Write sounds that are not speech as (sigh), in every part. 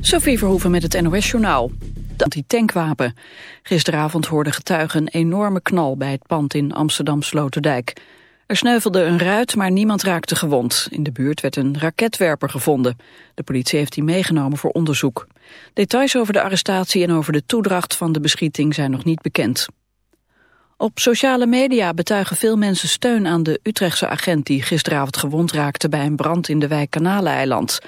Sophie Verhoeven met het NOS-journaal. De anti-tankwapen. Gisteravond hoorden getuigen een enorme knal bij het pand in Amsterdam-Sloterdijk. Er sneuvelde een ruit, maar niemand raakte gewond. In de buurt werd een raketwerper gevonden. De politie heeft die meegenomen voor onderzoek. Details over de arrestatie en over de toedracht van de beschieting zijn nog niet bekend. Op sociale media betuigen veel mensen steun aan de Utrechtse agent... die gisteravond gewond raakte bij een brand in de wijk Kanaleiland.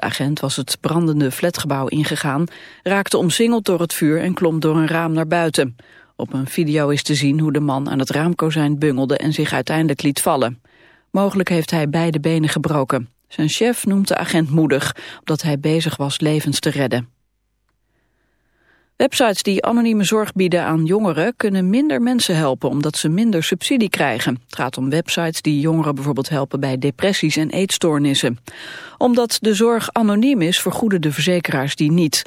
De agent was het brandende flatgebouw ingegaan, raakte omsingeld door het vuur en klom door een raam naar buiten. Op een video is te zien hoe de man aan het raamkozijn bungelde en zich uiteindelijk liet vallen. Mogelijk heeft hij beide benen gebroken. Zijn chef noemt de agent moedig, omdat hij bezig was levens te redden. Websites die anonieme zorg bieden aan jongeren kunnen minder mensen helpen omdat ze minder subsidie krijgen. Het gaat om websites die jongeren bijvoorbeeld helpen bij depressies en eetstoornissen. Omdat de zorg anoniem is, vergoeden de verzekeraars die niet.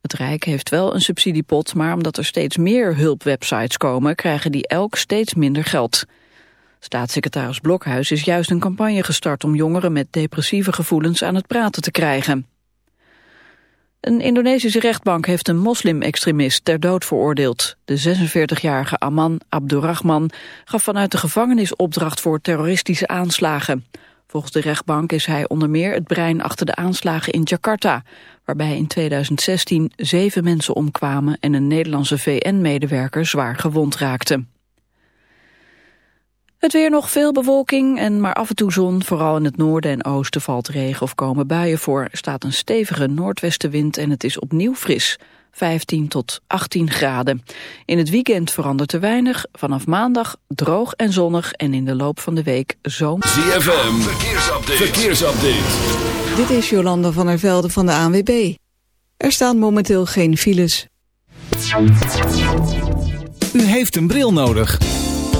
Het Rijk heeft wel een subsidiepot, maar omdat er steeds meer hulpwebsites komen, krijgen die elk steeds minder geld. Staatssecretaris Blokhuis is juist een campagne gestart om jongeren met depressieve gevoelens aan het praten te krijgen. Een Indonesische rechtbank heeft een moslim-extremist ter dood veroordeeld. De 46-jarige Aman Abdurrahman gaf vanuit de gevangenis opdracht voor terroristische aanslagen. Volgens de rechtbank is hij onder meer het brein achter de aanslagen in Jakarta, waarbij in 2016 zeven mensen omkwamen en een Nederlandse VN-medewerker zwaar gewond raakte. Het weer nog veel bewolking en maar af en toe zon. Vooral in het noorden en oosten valt regen of komen buien voor. Er staat een stevige noordwestenwind en het is opnieuw fris. 15 tot 18 graden. In het weekend verandert er weinig. Vanaf maandag droog en zonnig en in de loop van de week zomer. ZFM, verkeersupdate. verkeersupdate. Dit is Jolanda van der Velde van de ANWB. Er staan momenteel geen files. U heeft een bril nodig.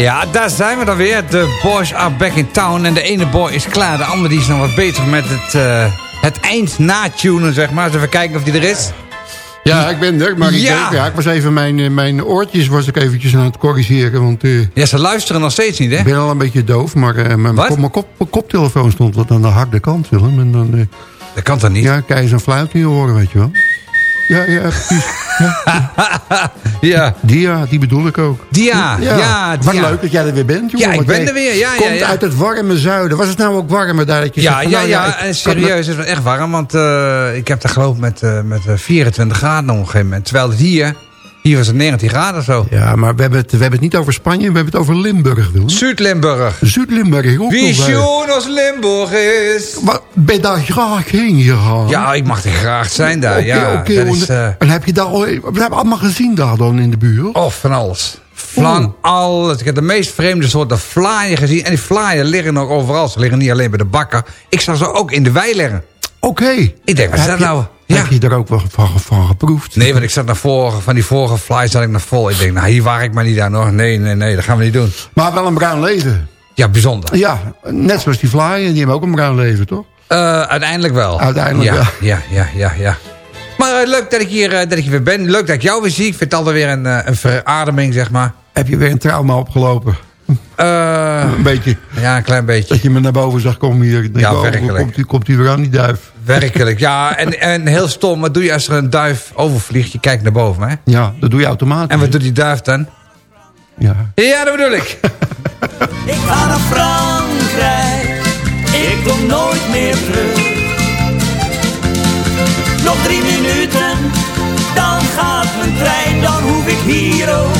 Ja, daar zijn we dan weer. De boys are back in town. En de ene boy is klaar. De andere die is nog wat bezig met het, uh, het eind na-tunen, zeg maar. Dus even kijken of die er is. Ja, ik ben er. Maar ik, ja. Denk, ja, ik was even mijn, eh, mijn oortjes was ik eventjes aan het corrigeren. Want, uh, ja, ze luisteren nog steeds niet, hè? Ik ben al een beetje doof, maar uh, mijn, kop, mijn, kop, mijn, koptelefoon stond wat aan de harde kant, Willem. En dan, dat kan dan niet? Ja, kan je zo'n fluit in je horen, weet je wel. Ja, ja, precies. (laughs) Ja, ja. Dia, die bedoel ik ook. Dia, ja. ja Wat leuk dat jij er weer bent, jongen. Ja, ik ben er weer. Ja, komt ja, uit het warme zuiden. Was het nou ook warmer daar dat je Ja, zegt, ja, nou, ja, en serieus, het echt warm. Want uh, ik heb daar geloof met, uh, met 24 graden op een gegeven moment. Terwijl het hier Hier was het 19 graden of zo. Ja, maar we hebben, het, we hebben het niet over Spanje, we hebben het over Limburg, Willem. Zuid-Limburg. Zuid-Limburg, ook Wie schoon als Limburg is. Wat, ben je daar graag heen gegaan? Ja, ik mag er graag zijn daar. Oké, ja, oké, dat is... eh, En heb je daar al, we hebben allemaal gezien daar dan in de buurt? Oh, van alles. Van alles. Ik heb de meest vreemde soorten vlaaien gezien. En die vlaaien liggen nog overal. Ze liggen niet alleen bij de bakken. Ik zag ze ook in de wei liggen. Oké. Ik denk, wat is dat nou? Ja. Heb je er ook wel van, van geproefd? Nee, want ik zat naar voren. Van die vorige flies zat ik naar vol. Ik denk, nou, hier waar ik maar niet aan hoor. Nee, nee, nee, dat gaan we niet doen. Maar wel een bruin leven. Ja, bijzonder. Ja, net zoals die flyen, die hebben ook een bruin leven, toch? Eh, uiteindelijk wel. Uiteindelijk ja, wel. Ja, ja, ja, ja. Maar eh, leuk dat ik, hier, eh, dat ik hier weer ben. Leuk dat ik jou weer zie. Ik vind het altijd weer een, een verademing, zeg maar. Heb je weer een trauma opgelopen? Eh, Een beetje. ja, een klein beetje. Dat je me naar boven zag komen hier. Denk, Ja, oh, werkelijk. Komt hij komt hij weer aan die duif? Werkelijk, ja. (laughs) En, en heel stom, wat doe je als er een duif overvliegt? Je kijkt naar boven, hè? Ja, dat doe je automatisch. En wat doet die duif dan? Ja. Ja, dat bedoel ik. (laughs) Ik ga naar Frankrijk, ik kom nooit meer terug. Nog drie minuten, dan gaat mijn trein, dan hoef ik hier ook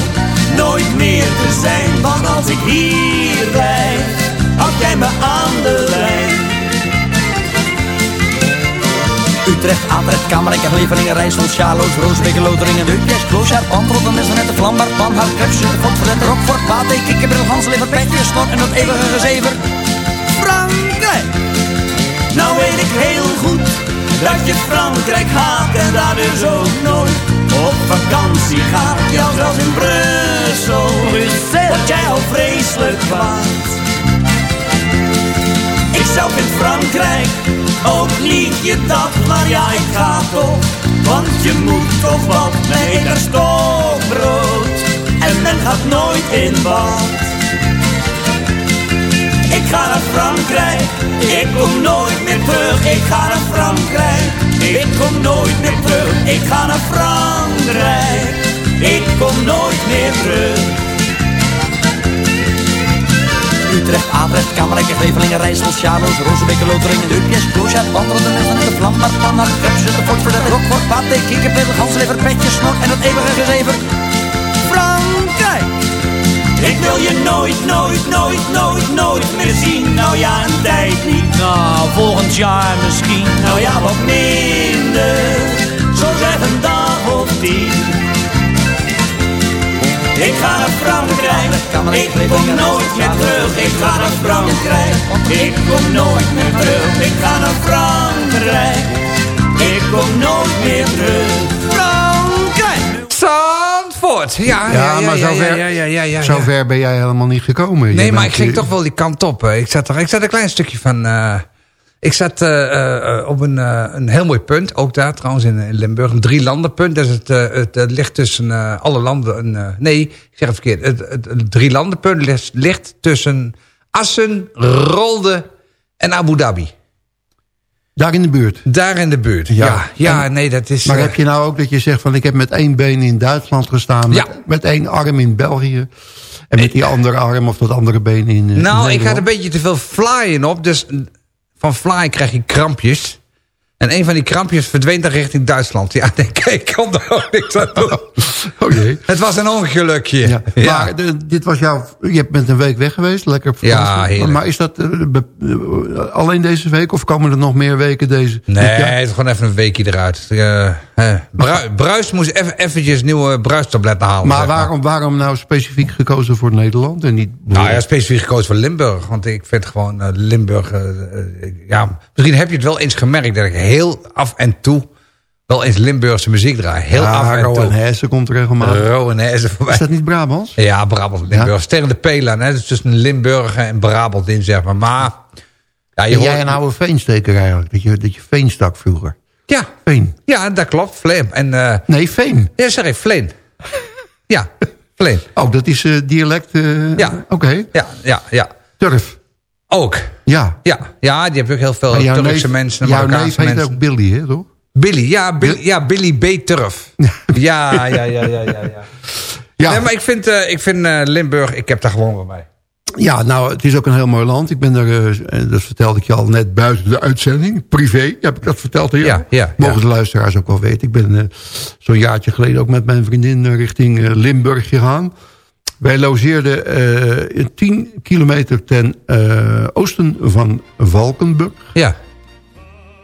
nooit meer te zijn. Want als ik hier blijf, houd jij me aan de lijn. Utrecht, Atrecht, Kamerijk, Leveringen, Rijssel, Sjaloos, Roosbeek, Loteringen, Deupjes, Kloosjaar, Pantrotten, Nissenet, Vlambaar, Panhout, Krups, Fort, Verlet, Rockfort, Pate, Kikkerbril, Hanslever, Petje, Snor en dat eeuwige gezever. Frankrijk! Nou weet ik heel goed dat je Frankrijk haat en daar dus ook nooit op vakantie gaat. Ja, zelfs in Brussel, word jij al vreselijk kwaad. Ik zelf in Frankrijk, ook niet je dat, maar ja, ik ga toch. Want je moet toch wat met een stokbrood en men gaat nooit in bad. Ik ga naar Frankrijk, ik kom nooit meer terug. Ik ga naar Frankrijk, ik kom nooit meer terug. Ik ga naar Frankrijk, ik kom nooit meer terug. Utrecht, Atrecht, Kamerijk, Grevelingen, Rijssel, Sjaloos, Rozenbeek, Loteringen, Deupjes, Kloosjaar, Wandelen, de Nesten, de Vlam, maar Panhard, Krups, de Fort, Verdet, Rockfort, Pate, Kikkerpil, Ganslever, Petje, Snor en dat eeuwige gezever. Ik wil je nooit, nooit, nooit, nooit, nooit meer zien. Nou ja, een tijd niet. Nou, volgend jaar misschien. Nou ja, wat minder. Zo zeg een dag of tien. Ik ga naar Frankrijk, ik kom nooit meer terug. Ik ga naar Frankrijk, ik kom nooit meer terug. Ik ga naar Frankrijk, ik kom nooit meer terug. Zandvoort. Ja, ja, Ja, ja, maar zover, ja, zover ben jij helemaal niet gekomen. Je Nee, maar ik ging toch wel die kant op. Ik zat, er, ik zat een klein stukje van... eh, ik zat eh, eh, op een, een heel mooi punt, ook daar trouwens in, in Limburg. Een drie landenpunt. Het, eh, het, het ligt tussen alle landen... een, nee, ik zeg het verkeerd. Het, het, het drie landenpunt ligt, ligt tussen Assen, Rolde en Abu Dhabi. Daar in de buurt. Daar in de buurt. Ja, Ja. ja, En- nee, dat is... Maar eh, heb je nou ook dat je zegt van ik heb met één been in Duitsland gestaan. Met, Ja. met één arm in België. En met die andere arm of dat andere been in eh, Nou, ik had een beetje te veel flyen op. Dus van flyen krijg je krampjes. En een van die krampjes verdween dan richting Duitsland. Ja, (laughs) denk ik, ik kan er ook niks aan doen. (laughs) Oh jee. Het was een ongelukje. Ja. Ja. Maar de- dit was jouw... Je bent een week weg geweest. Lekker Ja, heerlijk. Maar is dat eh, be- eh, alleen deze week? Of komen er nog meer weken deze? Nee, het is gewoon even een weekje eruit. Eh, eh, Bru- Bruis moest even eventjes nieuwe bruistabletten halen. Maar waarom, waarom nou specifiek gekozen voor Nederland? En niet Nou ja, specifiek gekozen voor Limburg. Want ik vind gewoon eh, Limburg... eh, eh, ja, misschien heb je het wel eens gemerkt... dat ik heel af en toe... wel eens Limburgse muziek draai. Heel ja, af en Rowan toe. Hesse komt er regelmatig. Rowan Hesse voorbij. Is dat niet Brabants? Ja, Brabant, Limburg. Sterren de Pelan, hè. Dus tussen Limburg en Brabant in, zeg maar. Maar, ja, je hoort... jij een oude veensteker eigenlijk? Dat je, dat je veen stak vroeger. Ja, Veen. ja, dat klopt. Vleen. En, eh Nee, veen. ja, ik, Vleen. ja, Vleen. Oh, dat is eh, dialect. eh, Ja. Oké. Ja, ja, ja. Turf. Ook. Ja. Ja, ja, die heb je ook heel veel Turkse neef- mensen, Jouw neef heet mensen. ook Billy, hè, toch? Billy, ja, Billy, ja, Billy B. Turf. Ja, ja, ja, ja, ja. ja. Ja. Nee, maar ik vind, ik vind Limburg, ik heb daar gewoon bij mij. Ja, nou, het is ook een heel mooi land. Ik ben er, uh, dat vertelde ik je al net buiten de uitzending. Privé, heb ik dat verteld? Ja, ja, Mogen de luisteraars ook wel weten. Ik ben uh, zo'n jaartje geleden ook met mijn vriendin richting Limburg gegaan. Wij logeerden uh, 10 kilometer ten oosten van Valkenburg. Ja.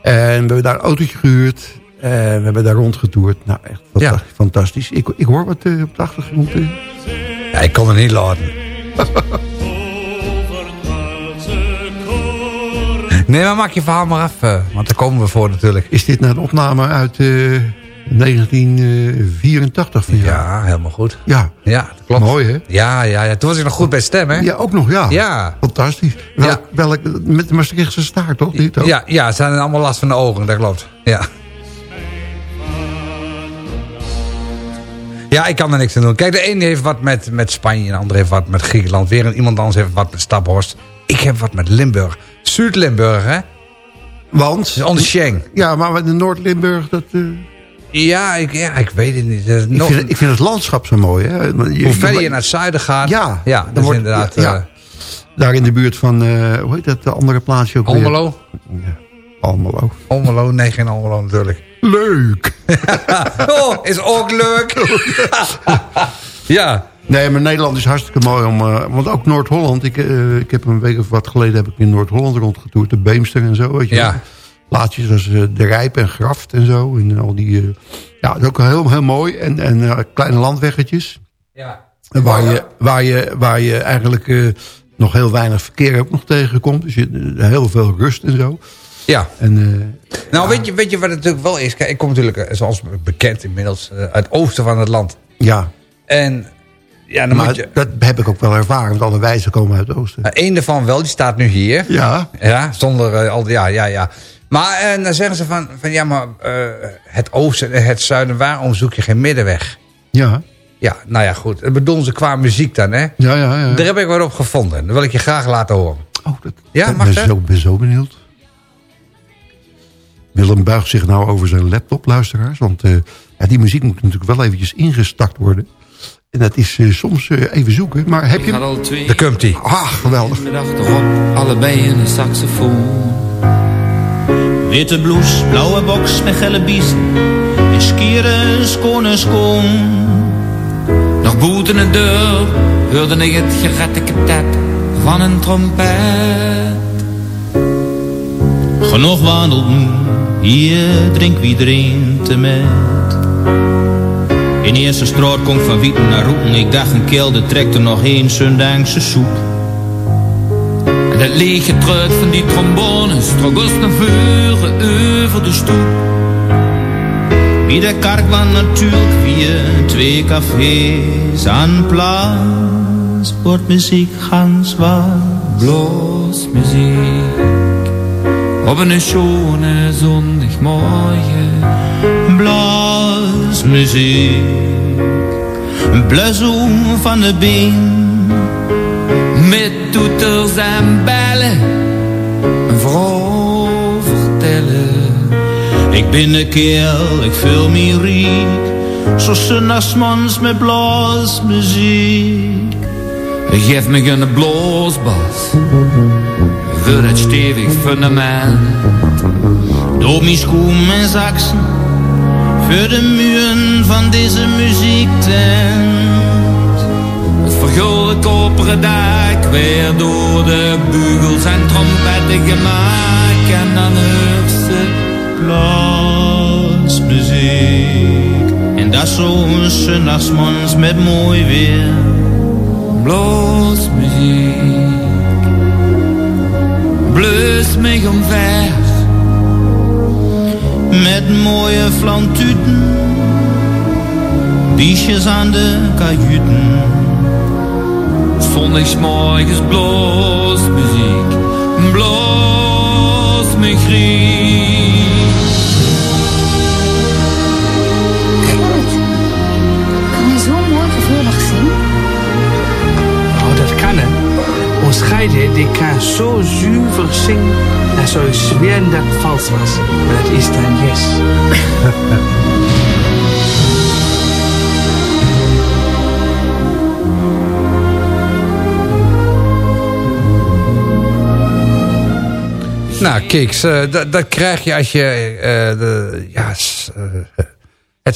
En we hebben daar een autootje gehuurd. En we hebben daar rondgetoerd. Nou, echt fantastisch. Ja. fantastisch. Ik, ik hoor wat op de achtergrond. Ja, ik kon er niet laten. (laughs) Nee, maar maak je verhaal maar af, want daar komen we voor natuurlijk. Is dit nou een opname uit uh, 1984 van jou? Ja, helemaal goed. Ja, ja dat klopt. Mooi, hè? Ja, ja, ja, toen was ik nog goed bij stem, hè? Ja, ook nog, ja. Ja. Fantastisch. Welk, ja. welk, met de Maastrichtse staart, toch? Dit ook? Ja, ja, ze hadden allemaal last van de ogen, dat klopt. Ja. Ja, ik kan er niks aan doen. Kijk, de ene heeft wat met, met Spanje, de andere heeft wat met Griekenland. Weer iemand anders heeft wat met Staphorst. Ik heb wat met Limburg. Zuid-Limburg, hè? Want? Onder Schenk. Ja, maar de Noord-Limburg, dat... Uh... Ja, ik, ja, ik weet het niet. Ik, nog... vind, ik, vind, het landschap zo mooi. Hè? Je, hoe verder je naar het zuiden gaat. Ja, ja dat wordt, inderdaad... Ja, uh... Daar in de buurt van, uh, hoe heet dat, de andere plaatsje ook Almelo? Weer? Ja, Almelo. Almelo? Nee, geen Almelo natuurlijk. Leuk! (laughs) oh, is ook leuk! (laughs) ja. Nee, maar Nederland is hartstikke mooi. om, uh, Want ook Noord-Holland. Ik, uh, ik heb een week of wat geleden heb ik in Noord-Holland rondgetoerd. De Beemster en zo, weet je Ja. Plaatsjes als uh, De Rijp en Graft en zo. En al die... ja, dat is ook heel, heel mooi. En, en kleine landweggetjes. Ja. Waar je, waar je, waar je eigenlijk nog heel weinig verkeer ook nog tegenkomt. Dus je, heel veel rust en zo. Ja. En, nou, weet, je, weet je wat het natuurlijk wel is? Kijk, ik kom natuurlijk, zoals bekend inmiddels, uit het oosten van het land. Ja. En ja, dan maar moet je... dat heb ik ook wel ervaren, want alle wijzen komen uit het oosten. Eén daarvan wel, die staat nu hier. Ja. Ja, zonder uh, al ja, ja, ja. Maar en dan zeggen ze van, van ja, maar uh, het oosten en het zuiden, waarom zoek je geen middenweg? Ja. Ja, nou ja, goed. Dat bedoelen ze qua muziek dan, hè? Ja, ja, ja. Daar heb ik wat op gevonden. Dat wil ik je graag laten horen. Oh, dat, ja, dat mag ben, zo, ben zo benieuwd. Willem buigt zich nou over zijn laptop, luisteraars. Want uh, ja, die muziek moet natuurlijk wel eventjes ingestart worden. En dat is uh, soms uh, even zoeken. Maar heb je... Daar komt hij. Ah, geweldig. Met achterop, allebei in een saxofoon. Witte blouse, blauwe box met gele biezen. En skieren, schone schoon. Nog buiten de deur hoorde ik het geretteketep van een trompet. Genoeg wandelt nu, hier drinkt iedereen te met. In eerste straat komt van Wieten naar Roeten. Ik dacht een kelder trekt er nog een Sundangse soep. En dat lege truit van die trombones trok ons naar voren over de stoep. Wie de karkman natuurlijk via twee cafés aan plaats. Wordt muziek gans wat bloos muziek. Op een schone zondagmorgen blasmuziek. Een blazoen van de been. Met toeters en bellen. Een vrouw vertellen. Ik ben een kerel, ik voel me riek. Zo s'nachts met blasmuziek. Geef me een bloosbas voor het stevig fundament. Door mijn schoen en zaksen, voor de muren van deze muziektent. Het vergulde koperen dak, weer door de bugels en trompetten gemaakt. En dan hoort ze blasmuziek. En dat zo'n s'nachts met mooi weer. Blasmuziek blus me omver. Met mooie flantuten, biesjes aan de kajuten. Zondagsmorgens bloos muziek, bloos griek. Scheide die kan zo süfer singen, dass euch schweren, vals was. maar het is dan Yes. Nou, Kiks, eh, dat, dat, krijg je als je eh, eh, de, ja,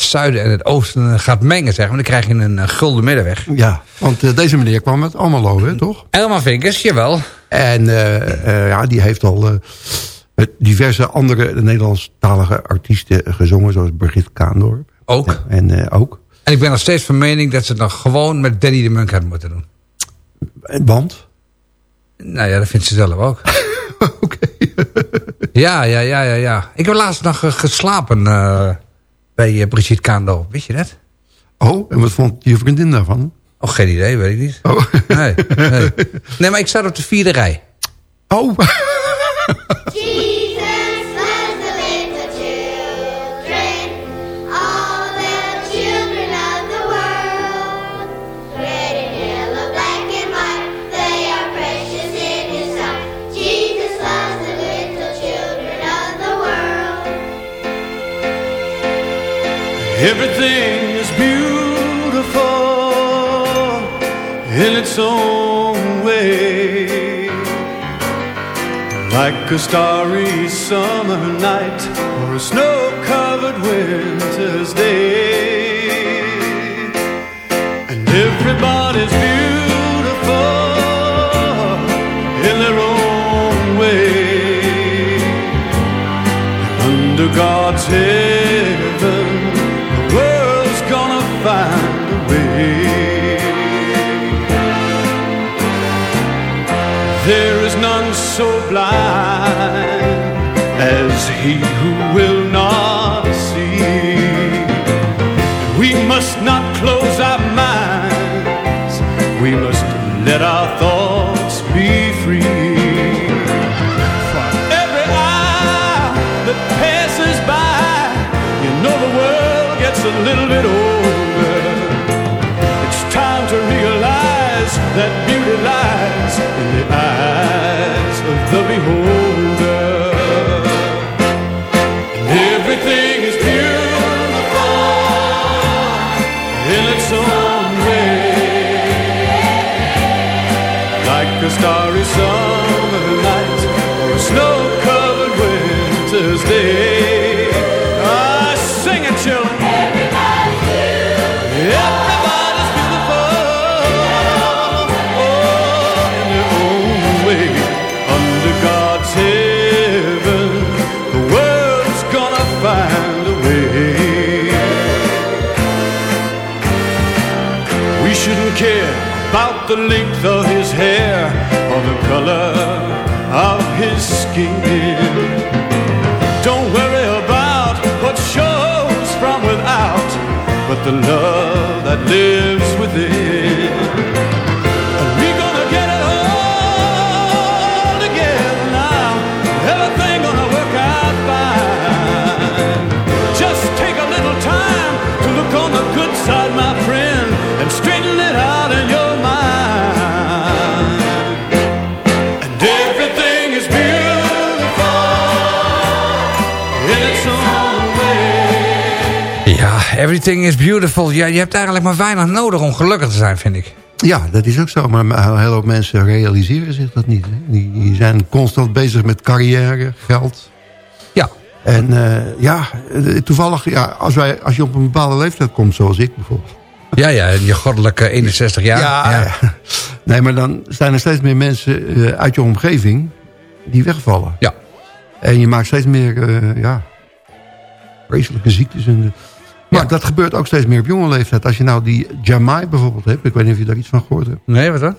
het zuiden en het oosten gaat mengen, zeg maar. Dan krijg je een eh, gulden middenweg. Ja, want eh, deze meneer kwam uit Almelo, hè, toch? Elma Vinkers, jawel. En eh, ja, die heeft al met diverse andere Nederlandstalige artiesten gezongen, zoals Brigitte Kaandorp. Ook. En ook. En ik ben nog steeds van mening dat ze het nog gewoon met Danny de Munk hadden moeten doen. En Want? Nou ja, dat vindt ze zelf ook. (laughs) Oké. ja, ja, ja, ja, ja. Ik heb laatst nog geslapen bij eh, Brigitte Kaandorp. Weet je dat? Oh, en wat vond je vriendin daarvan? Oh, geen idee, weet ik niet. Oh. Nee, nee. nee, maar ik zat op de vierde rij. Oh. Everything is beautiful in its own way. Like a starry summer night or a snow covered winter's day. And everybody's beautiful in their own way. Under God's heaven, so blind as he who will not see. We must not close our minds, we must let our thoughts be free. For every hour that passes by, you know the world gets a little bit older. It's time to realize that beauty lies in the everything is beautiful. Ja, je hebt eigenlijk maar weinig nodig om gelukkig te zijn, vind ik. Ja, dat is ook zo. Maar een hele hoop mensen realiseren zich dat niet. Die, die zijn constant bezig met carrière, geld. Ja. En eh, ja, toevallig, ja, als, wij, als je op een bepaalde leeftijd komt, zoals ik bijvoorbeeld. Ja, ja, je goddelijke 61 jaar. Ja, Nee, maar dan zijn er steeds meer mensen eh, uit je omgeving die wegvallen. Ja. En je maakt steeds meer, eh, ja, vreselijke ziektes. En, maar dat gebeurt ook steeds meer op jonge leeftijd. Als je nou die Jamai bijvoorbeeld hebt, ik weet niet of je daar iets van gehoord hebt. Nee, wat dan?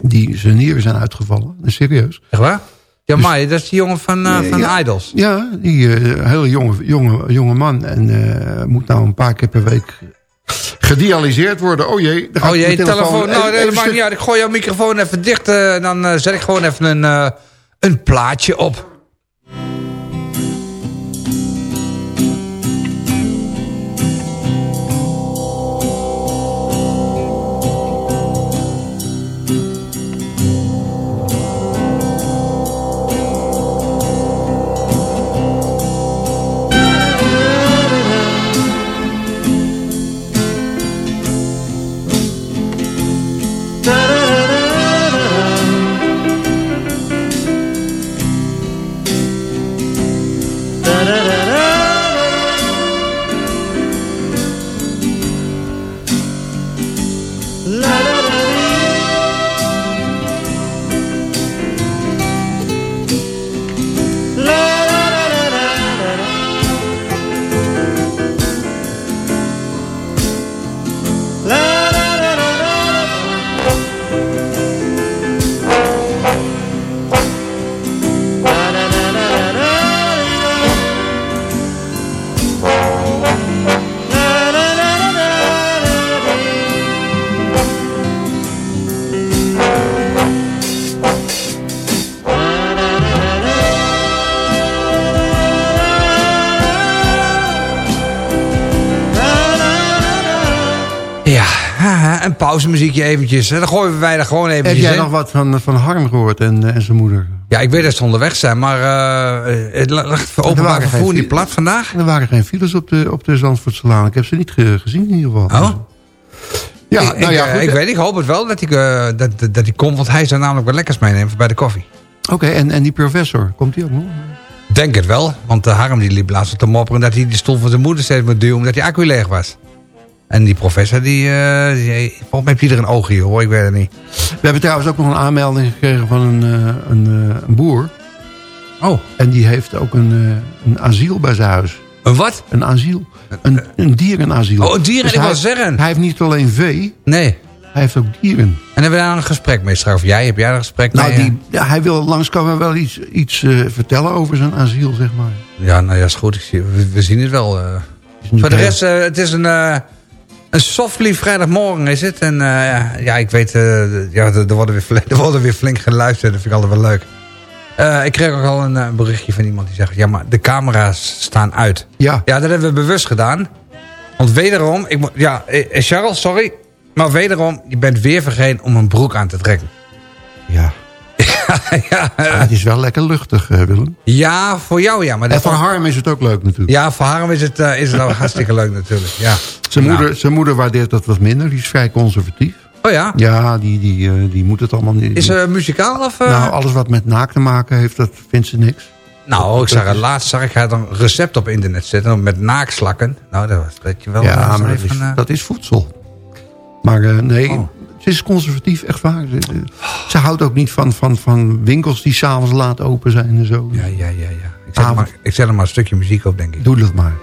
Die zijn nieren zijn uitgevallen. Serieus. Echt waar? Ja, maar dat is die jongen van, eh, van ja. Idols. Ja, die eh, hele jonge, jonge, jonge man. En eh, moet nou een paar keer per week gedialyseerd worden. Oh jee. daar gaat Oh jee, telefoon. Nou, dat maakt niet uit. Ik gooi jouw microfoon even dicht. eh, dan zet ik gewoon even een, een plaatje op. pauzemuziekje eventjes. En dan gooien wij er gewoon Heb eventjes jij in. nog wat van, van Harm gehoord en, eh, en zijn moeder? Ja, ik weet dat ze onderweg zijn, maar eh, het lag voor openbaar vervoer niet plat vandaag. Er waren geen files op de, op de. Ik heb ze niet ge- gezien in ieder geval. Oh? Ja, ik, nou ja, ik, goed. eh, ik weet, ik hoop het wel dat hij eh, dat, dat, hij komt, want hij zou namelijk wat lekkers meenemen bij de koffie. Oké, en, en die professor, komt die ook nog? Denk het wel, want de Harm die liep laatst op te mopperen dat hij de stoel van zijn moeder steeds moet duwen omdat die accu leeg was. En die professor, die, eh die volgens mij heeft hij er een oogje hoor, ik weet het niet. We hebben trouwens ook nog een aanmelding gekregen van een, eh, een, eh, een boer. Oh. En die heeft ook een, een asiel bij zijn huis. Een wat? Een asiel. Een, een dierenasiel. Oh, een dieren, Dus ik wou zeggen. Hij heeft niet alleen vee, Nee. hij heeft ook dieren. En hebben we daar een gesprek mee straks? Of jij, heb jij daar een gesprek Nou, mee? die, ja, hij wil langskomen wel iets, iets vertellen over zijn asiel, zeg maar. Ja, nou ja, is goed. Ik zie, we, we zien het wel. niet Voor de rest, het is een, een softly vrijdagmorgen is het. En eh, ja, ik weet, eh, ja, er, worden weer, flink- (laughs) er worden weer flink geluisterd. Dat vind ik altijd wel leuk. Eh, ik kreeg ook al een berichtje van iemand die zegt... ja, maar de camera's staan uit. Ja. Ja, dat hebben we bewust gedaan. Want wederom... Ik, ja, Charles, sorry. Maar wederom, je bent weer vergeten om een broek aan te trekken. Ja. (laughs) ja, Ah, het is wel lekker luchtig, eh, Willem. ja, voor jou ja. Maar En voor Harm is het ook leuk natuurlijk. Ja, voor Harm is het, eh, is het (laughs) hartstikke leuk natuurlijk. Ja. Zijn, Nou. moeder, zijn moeder waardeert dat wat minder. Die is vrij conservatief. Oh ja? Ja, die, die, eh, die moet het allemaal niet. Is ze muzikaal of... eh? Nou, alles wat met naak te maken heeft, dat vindt ze niks. Nou, ik zag het laatst zag ik haar dan een recept op internet zetten met naakslakken. Nou, dat was dat je wel. ja, eh, maar dat is, eh, dat is voedsel. Maar eh, nee, Oh. Ze is conservatief, echt waar. Ze, houdt ook niet van, van, van winkels die s'avonds laat open zijn en zo. Ja, ja, ja, ja. Ik zet, er maar, ik zet er maar een stukje muziek op, denk ik. Doe dat maar.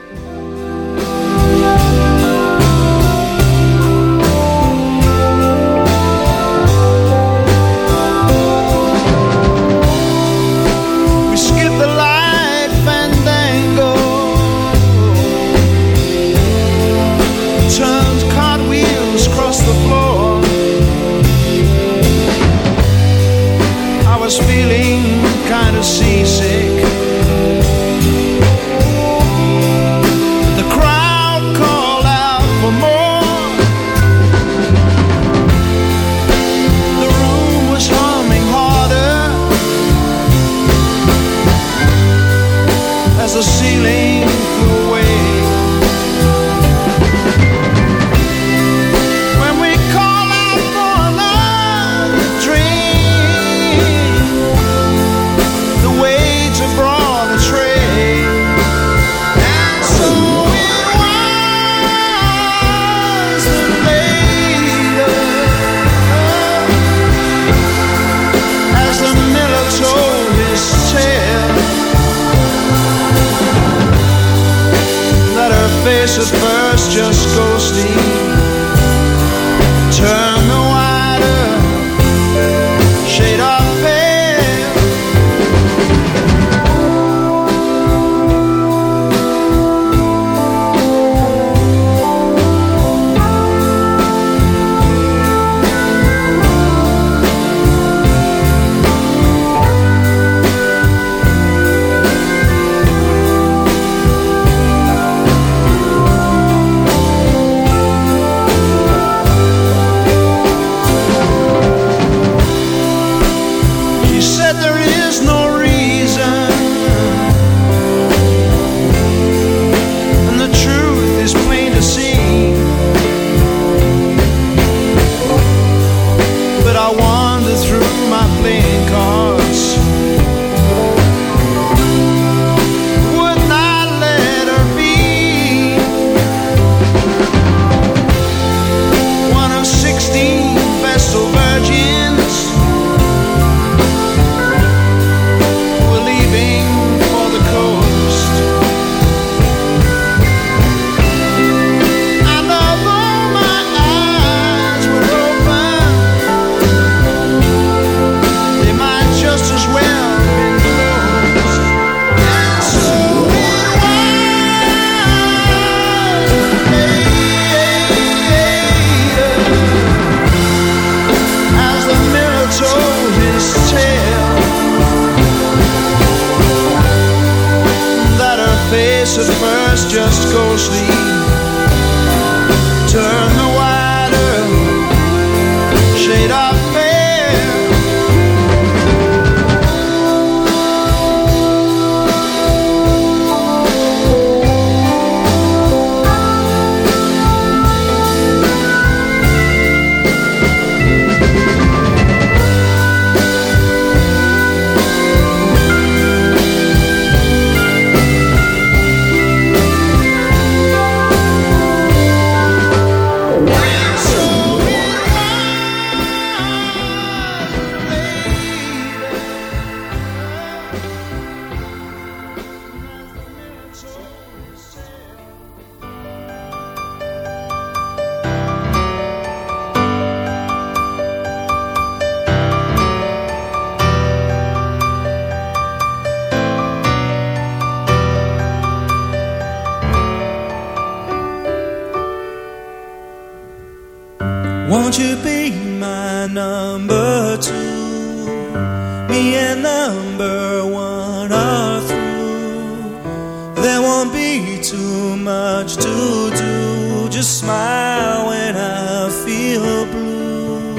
Number two? Me and number one are through. There won't be too much to do. Just smile when I feel blue.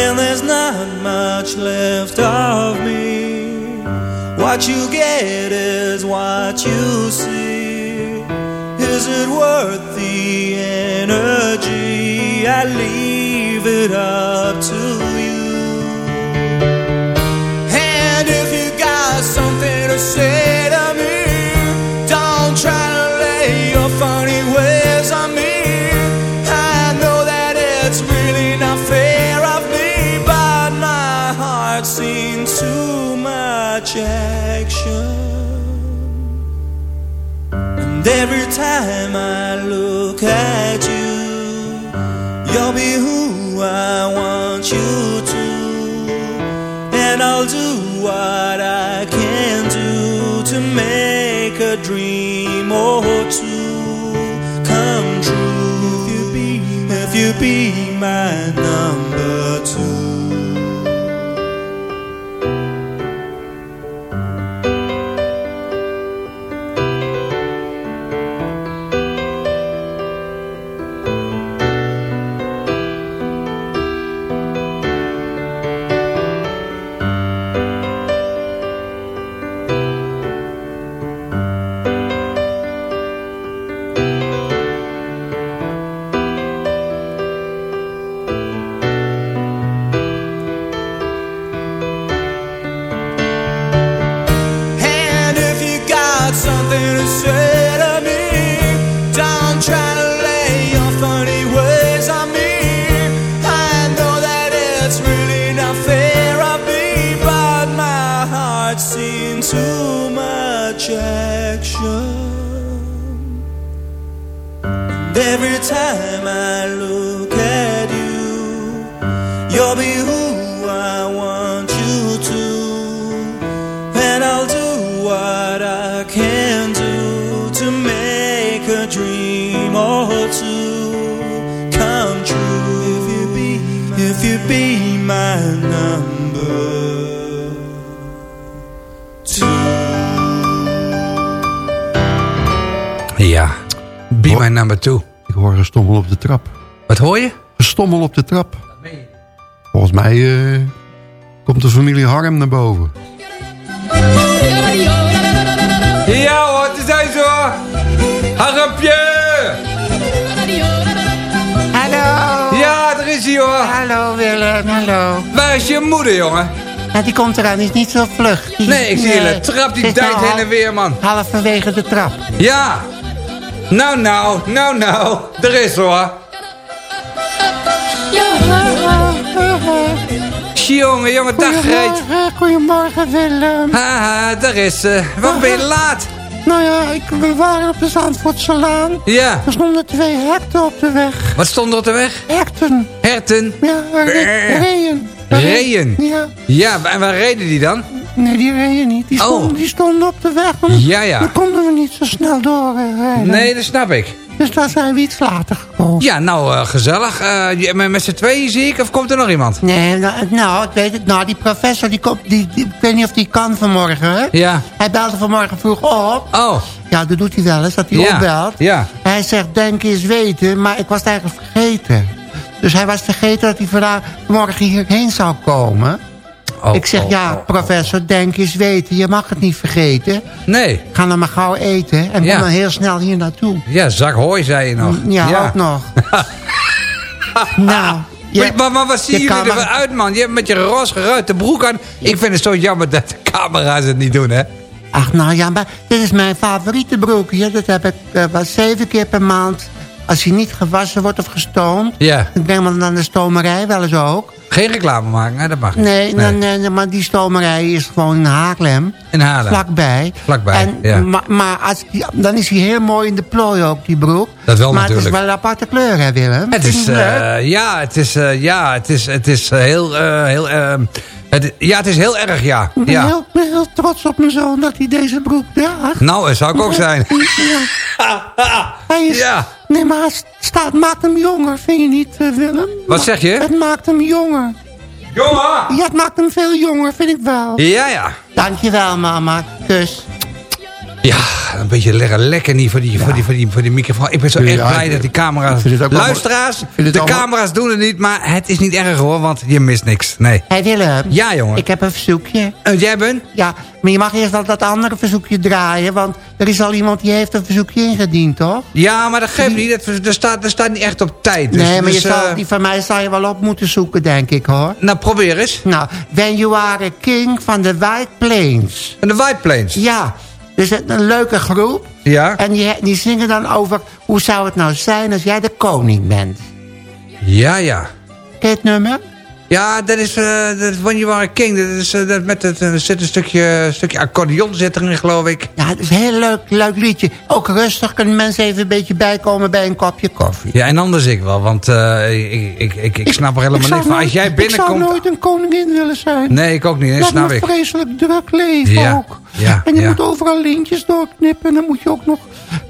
And there's not much left of me. What you get is what you see. Is it worth the energy? I leave it up be my Op de trap. Volgens mij eh, komt de familie Harm naar boven. Ja hoor, het is zo. Harmpje! Hallo. Ja, daar is hij hoor. Hallo Willem, hallo. Waar is je moeder, jongen? Ja, die komt eraan, die is niet zo vlug. Die- Nee, ik zie Nee, je trap die al heen en weer, man. Halverwege de trap. Ja. Nou, nou, nou, nou. Er is hoor. Jongen, jongen, dag Greet. Goedemorgen, Willem. Haha, daar is ze. Waarom ben je laat? Nou ja, ik, we waren op de Zandvoortselaan. Ja. Er stonden twee herten op de weg. Wat stond er op de weg? Herten. Herten? Ja, re- Brrr. reeën. Reeën? Ja. Ja, en waar reden die dan? Nee, die reeën niet. Die Oh. stonden, die stonden op de weg. Ja, ja. Dan konden we niet zo snel doorrijden. Nee, dat snap ik. Dus daar zijn we iets later gekomen. Ja, nou, eh, gezellig. Eh, je- met met z'n tweeën zie ik, of komt er nog iemand? Nee, nou, nou, ik weet het. Nou, die professor, die komt, die, die- ik weet niet of die kan vanmorgen, hè? Ja. Hij belde vanmorgen vroeg op. Oh. Ja, dat doet hij wel eens, dat hij Ja, opbelt. ja. Hij zegt, denk eens weten, maar ik was het eigenlijk vergeten. Dus hij was vergeten dat hij vandaag, morgen hierheen zou komen. Oh, ik zeg, oh, ja, oh, professor, denk eens weten. Je mag het niet vergeten. Nee. Ga dan maar gauw eten. En Ja. kom dan heel snel hier naartoe. Ja, zak hooi, zei je nog. Ja, ook nog. (laughs) nou, je- maar, maar, wat zien je jullie er uit, man? Je hebt met je roze geruite broek aan. Ik vind het zo jammer dat de camera's het niet doen, hè? Ach, nou ja, maar dit is mijn favoriete broekje. Dat heb ik eh, wel zeven keer per maand. Als hij niet gewassen wordt of gestoomd. Ja. Ik breng hem dan naar de stomerij wel eens ook. Geen reclame maken, hè? Dat mag niet. Nee, nee. nee, nee, maar die stomerij is gewoon in Haarlem. In Haarlem. Vlakbij. Vlakbij, En, ja. Maar, maar als die, dan is hij heel mooi in de plooi ook, die broek. Dat wel maar het natuurlijk. is wel een aparte kleur, hè Willem? Het is, eh, ja, het is, eh, ja, het is, het is heel, eh, heel, het, ja, het is heel erg, ja. Ik ben, ja. heel, ben heel trots op mijn zoon dat hij deze broek draagt. Nou, dat zou ik ook zijn. Ja. Hij is, Ja. Nee, maar het staat, maakt hem jonger, vind je niet, eh, Willem? Wat zeg je? Het maakt hem jonger. Jongen! Ja, het maakt hem veel jonger, vind ik wel. Ja, ja. Dankjewel, mama. Kus. Ja, een beetje lekker, lekker niet voor die, voor, die, voor, die, voor die microfoon. Ik ben zo Ja, echt blij dat die camera's... Luisteraars, de allemaal- camera's doen het niet, maar het is niet erg hoor, want je mist niks. Nee. Hé, Willem. Ja, jongen. Ik heb een verzoekje. Eh, jij bent? Ja, maar je mag eerst al dat andere verzoekje draaien, want er is al iemand die heeft een verzoekje ingediend, toch? Ja, maar dat geeft niet. Dat, er, staat, er staat niet echt op tijd. Dus, nee, maar dus, je zal, eh, die van mij zal je wel op moeten zoeken, denk ik, hoor. Nou, probeer eens. Nou, When You Are a King van de White Plains. En de White Plains? Ja, dus een, een leuke groep. Ja? En die, die zingen dan over hoe zou het nou zijn als jij de koning bent. Ja, ja. Ken je het nummer? Ja, dat is, eh dat is When You Are a King. Dat is, eh, dat met het, er zit een stukje, stukje accordeon zit erin, geloof ik. Ja, het is een heel leuk, leuk liedje. Ook rustig kunnen mensen even een beetje bijkomen bij een kopje koffie. Ja, en anders ik wel, want eh, ik, ik, ik, ik snap er helemaal niks van. Als jij Ik zou binnenkomt... nooit een koningin willen zijn. Nee, ik ook niet, dat Lijkt me snap ik. vreselijk druk leven Ja, ook. ja, en je ja. moet overal lintjes doorknippen. En dan moet je ook nog...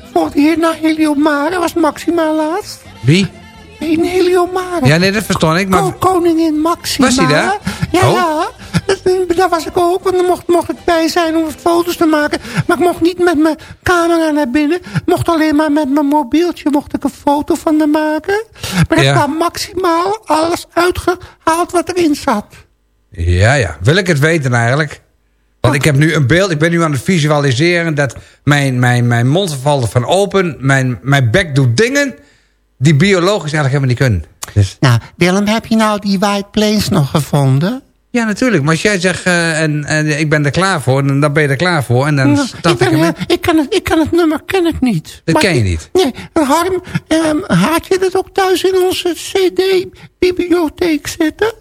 Bijvoorbeeld hier naar Heliomare was Maxima laatst. Wie? In Heliomare. Ja, nee, dat verstond ik, maar... Ko- koningin Maxima. Was die daar? Ja, Oh. ja. Dat- Daar was ik ook, want dan mocht, mocht ik bij zijn om foto's te maken. Maar ik mocht niet met mijn camera naar binnen. Mocht alleen maar met mijn mobieltje mocht ik een foto van haar maken. Maar ik Ja. heb maximaal alles uitgehaald wat erin zat. Ja, ja. Wil ik het weten eigenlijk? Want ik heb nu een beeld, ik ben nu aan het visualiseren... dat mijn, mijn, mijn mond valt van open, mijn, mijn bek doet dingen... die biologisch eigenlijk helemaal niet kunnen. Dus, Nou, Willem, heb je nou die White Plains nog gevonden? ja, natuurlijk. Maar als jij zegt, eh, en, en ik ben er klaar voor... dan dan ben je er klaar voor en dan start ik, ik ben, hem in. ik, kan het, ik kan het nummer ken ik niet. Dat Maar ken je ik- niet? Nee, Harm, ehm, had je dat ook thuis in onze cd-bibliotheek zitten?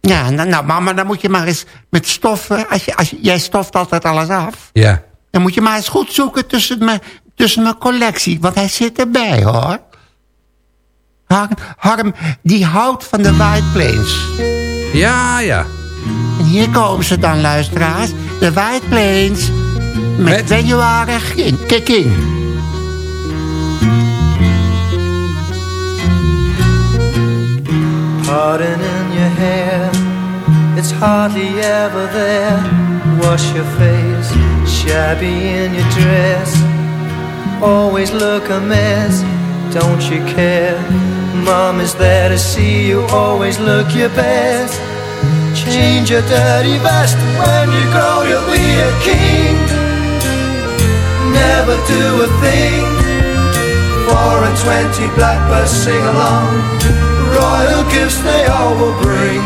Ja, nou, nou mama, dan moet je maar eens met stoffen... Als je, als je, jij stoft altijd alles af. Ja. Dan moet je maar eens goed zoeken tussen mijn, tussen mijn collectie. Want hij zit erbij, hoor. Harm, Harm, die houdt van de White Plains. Ja, ja. En hier komen ze dan, luisteraars. De White Plains met, Met? When You Are a King. King. Pardon in your hair, it's hardly ever there. Wash your face, shabby in your dress. Always look a mess, don't you care? Mom is there to see you, always look your best. Change your dirty vest, when you grow you'll be a king. Never do a thing, four and twenty blackbirds sing along royal gifts they all will bring.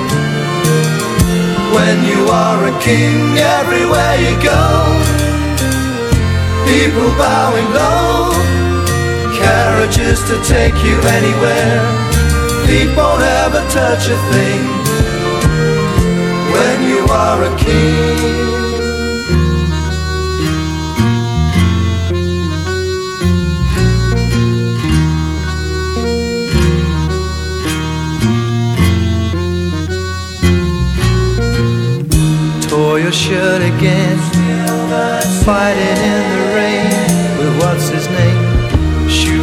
When you are a king, everywhere you go, people bowing low, carriages to take you anywhere, feet won't ever touch a thing. When you are a king. tore your shirt again. Fighting in the rain with what's his name?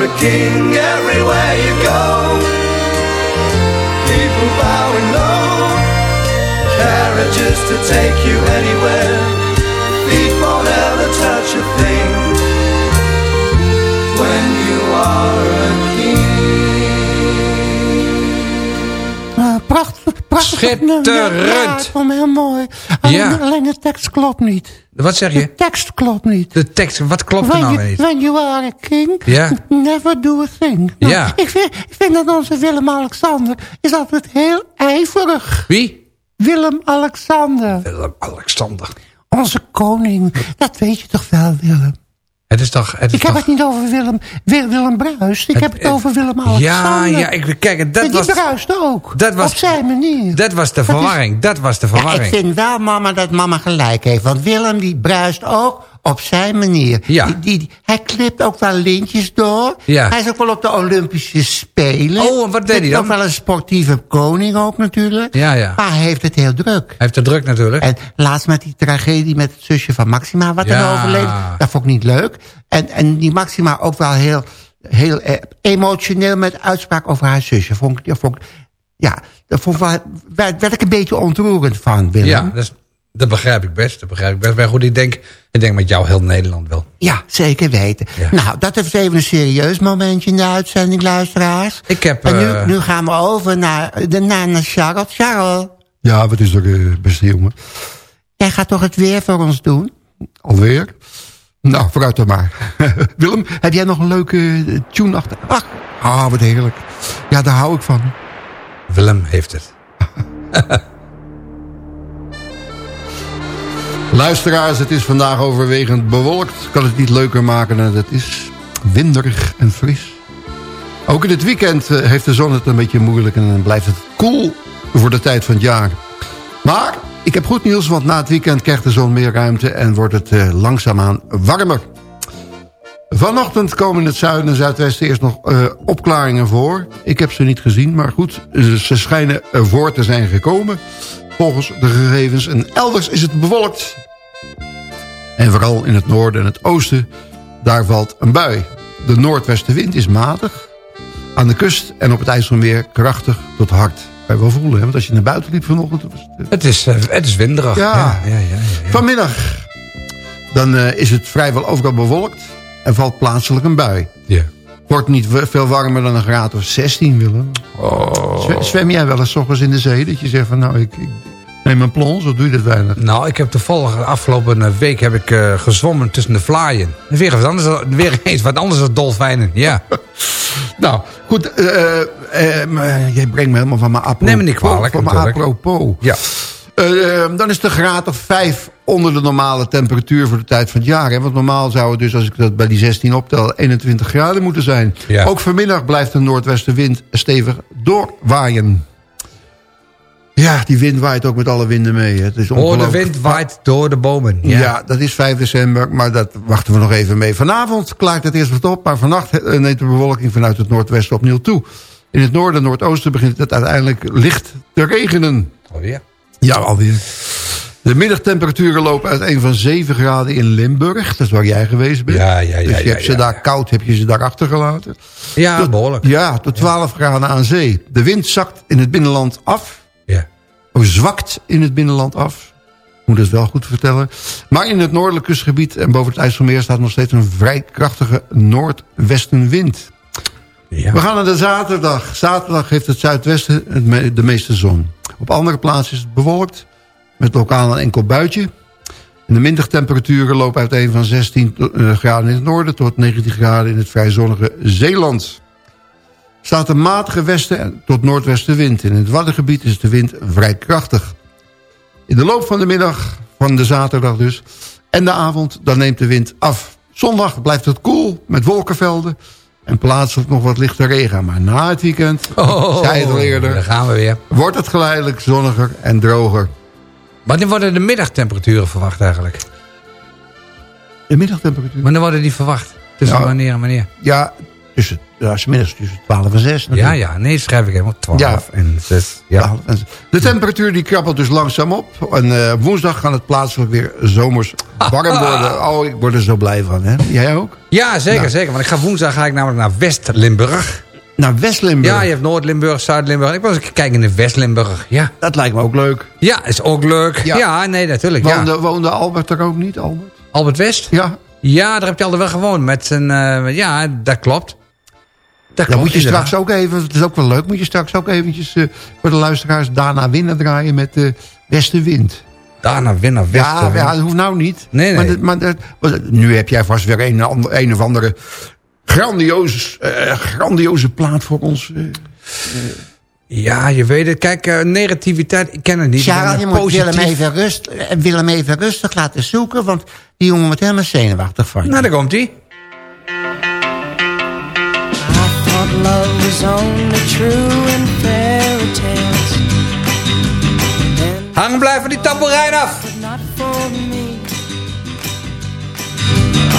When you are a king, everywhere you go, people bowing low, carriages to take you anywhere. Feet won't ever touch a thing. When you are a king. Ah, prachtig, prachtig. Schitterend. Ja, ik vond hem heel mooi. Alleen, Ja. alleen de tekst klopt niet. Wat zeg De je? tekst klopt niet. De tekst, wat klopt er nou you, niet? when you are a king, Ja. never do a thing. Nou, Ja. ik, vind, ik vind dat onze Willem-Alexander is altijd heel ijverig. Wie? Willem-Alexander. Willem-Alexander. Onze koning. Dat weet je toch wel, Willem? Het is toch... Het is Ik heb toch... het niet over Willem, Wi- Willem Bruis. Ik heb het over Ja, Willem-Alexander. ja, ik, kijk, dat En was... die bruist ook. Dat was- op zijn manier. Dat was de Dat is- verwarring. Dat was de Ja, ik verwarring. vind wel, mama, dat mama gelijk heeft. Want Willem die bruist ook op zijn manier. Ja. Die, die, hij klipt ook wel lintjes door. Ja. Hij is ook wel op de Olympische Spelen. Oh, en wat deed hij Is dan? ook wel een sportieve koning ook natuurlijk. Ja, ja. Maar hij heeft het heel druk. Hij heeft de druk natuurlijk. En laatst met die tragedie met het zusje van Maxima, wat Ja. er overleden. Dat vond ik niet leuk. En, en die Maxima ook wel heel, heel eh, emotioneel met uitspraak over haar zusje. Vond ik, dat vond ik, ja, daar vond ik wel, werd, werd ik een beetje ontroerend van, Willem. ja, dat, is- dat begrijp ik best. Dat begrijp ik best. Maar goed, ik denk, ik denk met jou heel Nederland wel. Ja, zeker weten. Nou, dat is even een serieus momentje in de uitzending, luisteraars. Ik heb... En eh, nu, nu gaan we over naar, de, naar, naar Charles. Charles, Ja, wat is er, eh, beste jongen? jij gaat toch het weer voor ons doen? Alweer? Nou, vooruit dan maar. (laughs) Willem, heb jij nog een leuke eh, tune achter? Ach, ah, wat heerlijk. Ja, daar hou ik van. Willem heeft het. (laughs) Luisteraars, het is vandaag overwegend bewolkt. Kan het niet leuker maken dan het is. Winderig en fris. Ook in het weekend eh, heeft de zon het een beetje moeilijk... en blijft het koel voor de tijd van het jaar. Maar ik heb goed nieuws, want na het weekend krijgt de zon meer ruimte... en wordt het eh, langzaamaan warmer. Vanochtend komen in het zuiden en zuidwesten eerst nog eh, opklaringen voor. Ik heb ze niet gezien, maar goed, ze schijnen ervoor te zijn gekomen... volgens de gegevens. En elders is het bewolkt. En vooral in het noorden en het oosten, daar valt een bui. De noordwestenwind is matig. Aan de kust en op het IJsselmeer krachtig tot hard. Kan je wel voelen, hè? want als je naar buiten liep vanochtend... was het, eh, Het is, eh, het is winderig. Ja. Ja, ja, ja, ja. Vanmiddag dan is het vrijwel overal bewolkt en valt plaatselijk een bui. Ja. Wordt niet veel warmer dan een graad of 16, Willem. Oh. Zwe- Zwem jij wel eens ochtends in de zee? Dat je zegt van nou, ik, ik neem een plons, of doe je dat weinig? Nou, ik heb toevallig de afgelopen eh, week heb ik, eh, gezwommen tussen de vlaaien. Weer, wat anders, dan- weer (laughs) eens wat anders dan dolfijnen. Ja. (laughs) Nou, goed. maar jij brengt me helemaal van mijn apropos. Neem me niet kwalijk, Van mijn apropos. Ja. Dan is de graad of 5 onder de normale temperatuur voor de tijd van het jaar. Hè? Want normaal zou het dus, als ik dat bij die 16 optel, 21 graden moeten zijn. Ja. Ook vanmiddag blijft de noordwestenwind stevig doorwaaien. Ja, die wind waait ook met alle winden mee. Hè? Het is Oh, de wind waait door de bomen. Ja. Ja. dat is 5 december, maar dat wachten we nog even mee. Vanavond klaart het eerst wat op, maar vannacht eh, neemt de bewolking vanuit het noordwesten opnieuw toe. In het noorden en noordoosten begint het uiteindelijk licht te regenen. Alweer. Ja, alweer. De middagtemperaturen lopen uiteen van 7 graden in Limburg. Dat is waar jij geweest bent. Ja, ja, ja, Dus je hebt ze daar koud, heb je ze daar achtergelaten. Ja, Tot- behoorlijk. Ja, tot 12 graden aan zee. De wind zakt in het binnenland af. Ja. Of zwakt in het binnenland af. Ik moet het wel goed vertellen. Maar in het noordelijk kustgebied en boven het IJsselmeer... staat nog steeds een vrij krachtige noordwestenwind. Ja. We gaan naar de zaterdag. Zaterdag heeft het zuidwesten de meeste zon. Op andere plaatsen is het bewolkt. Met lokaal een enkel buitje. En de middagtemperaturen lopen uiteen van 16 to- eh, graden in het noorden... tot 19 graden in het vrij zonnige Zeeland. staat een matige westen tot noordwestenwind. In het Waddengebied is de wind vrij krachtig. In de loop van de middag, van de zaterdag dus, en de avond, dan neemt de wind af. Zondag blijft het koel met wolkenvelden en plaatselijk nog wat lichte regen. Maar na het weekend, Oh, zei het al eerder, daar gaan we weer. wordt het geleidelijk zonniger en droger. Wanneer worden de middagtemperaturen verwacht eigenlijk? De middagtemperatuur? Wanneer worden die verwacht? Tussen Nou, wanneer en wanneer? Ja, tussen, ja, middags tussen 12 en 6. Ja, ja, nee, schrijf ik helemaal 12 Ja. en 6. Ja. 12 en 6. De temperatuur die krabbelt dus langzaam op. En eh, woensdag kan het plaatselijk weer zomers warm (laughs) worden. Oh, ik word er zo blij van. Hè? Jij ook? Ja, zeker, Nou. zeker. Want ik ga woensdag ga ik namelijk naar West-Limburg. Naar West-Limburg? Ja, je hebt Noord-Limburg, Zuid-Limburg. Ik was eens kijken in West-Limburg. Ja. Dat lijkt me ook leuk. Ja, is ook leuk. Ja. Ja, nee, natuurlijk. Woonde, Ja. woonde Albert er ook niet, Albert? Albert West? Ja. Ja, daar heb je altijd wel gewoond. Met zijn, eh, ja, dat klopt. Dat Dan moet je inderdaad. straks ook even, het is ook wel leuk, moet je straks ook eventjes eh, voor de luisteraars daarna winnen draaien met de Westenwind. Daarna winnen, West. Ja, ja, dat hoeft nou niet. Nee, nee. Maar, dat- maar dat- nu heb jij vast weer een, een of andere grandioze, eh, grandioze plaat voor ons. eh. Ja, je weet het. Kijk, eh, negativiteit, ik ken het niet. Ik Charles, je moet Willem even, rust, eh, Willem even rustig laten zoeken... want die jongen wordt helemaal zenuwachtig van je. Nou, daar komt hij. I thought love was only true in fairy tales. Hang blijven die tamboerijn af.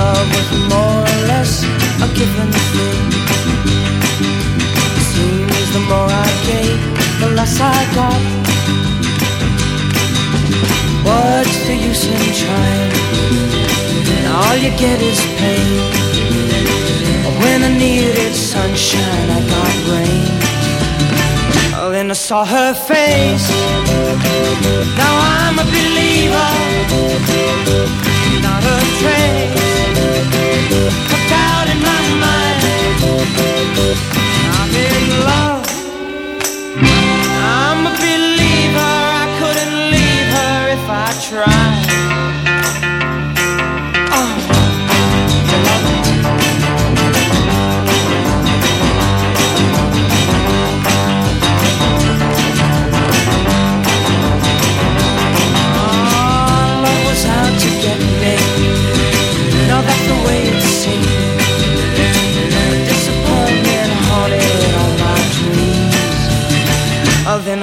Love was more or less a given thing. Seems the more I gave, the less I got. What's the use in trying? And All you get is pain. When I needed sunshine, I got rain. Oh, then I saw her face. Now I'm a believer. Not a trace